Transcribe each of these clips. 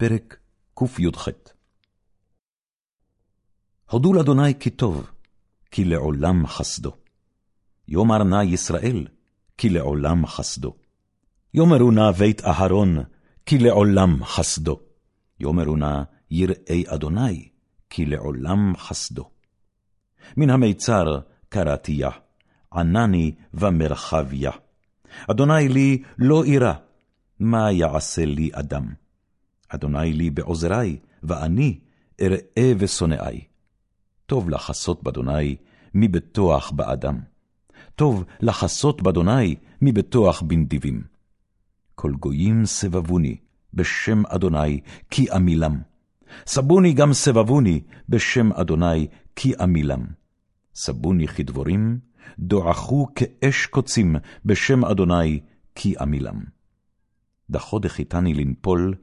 פרק קי"ח הודו לאדוני כי טוב, כי לעולם חסדו. יאמר נא ישראל, כי לעולם חסדו. יאמרו נא בית אהרון, כי לעולם חסדו. יאמרו נא יראי אדוני, כי לעולם חסדו. מן המיצר קראתיה, ענני ומרחביה. אדוני לי לא אירא, מה יעשה לי אדם? אדוני לי בעוזרי, ואני אראה ושונאי. טוב לחסות באדוני מבטוח באדם. טוב לחסות באדוני מבטוח בנדיבים. כל גויים סבבוני בשם אדוני כי עמילם. סבוני גם סבבוני בשם אדוני כי עמילם. סבוני כדבורים, דועכו כאש קוצים בשם אדוני כי עמילם. דחו דחיתני לנפול,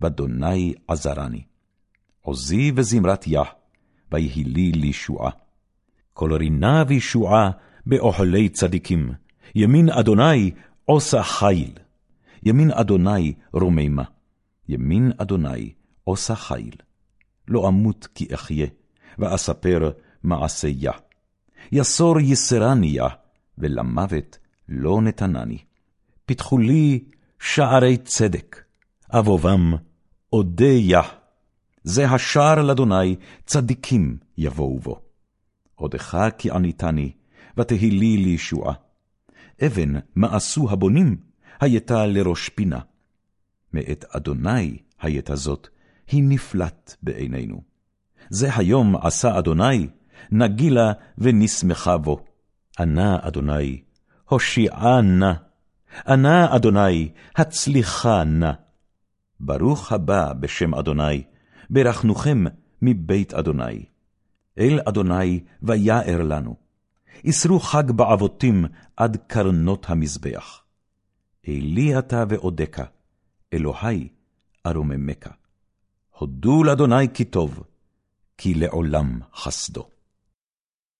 ואדוני עזרני. עוזי וזמרת יה, ויהי לי לישועה. כל רינה וישועה באוכלי צדיקים, ימין אדוני עושה חיל. ימין אדוני רוממה, ימין אדוני עושה חיל. לא אמות כי אחיה, ואספר מעשיה. יסור יסרני יה, ולמוות לא נתנני. פיתחו לי שערי צדק, אבובם אודיה. זה השער לאדוני, צדיקים יבואו בו. עודך כי עניתני, ותהי לי לישועה. אבן מעשו הבונים, הייתה לראש פינה. מאת אדוני הייתה זאת, היא נפלט בעינינו. זה היום עשה אדוני, נגילה ונשמחה בו. ענה אדוני, הושיעה נא. ענה אדוני, הצליחה נא. ברוך הבא בשם אדוני, ברכנוכם מבית אדוני. אל אדוני ויער לנו. אסרו חג בעבותים עד קרנות המזבח. אלי אתה ואודקה, אלוהי ארוממך. הודו לאדוני כי טוב, כי לעולם חסדו.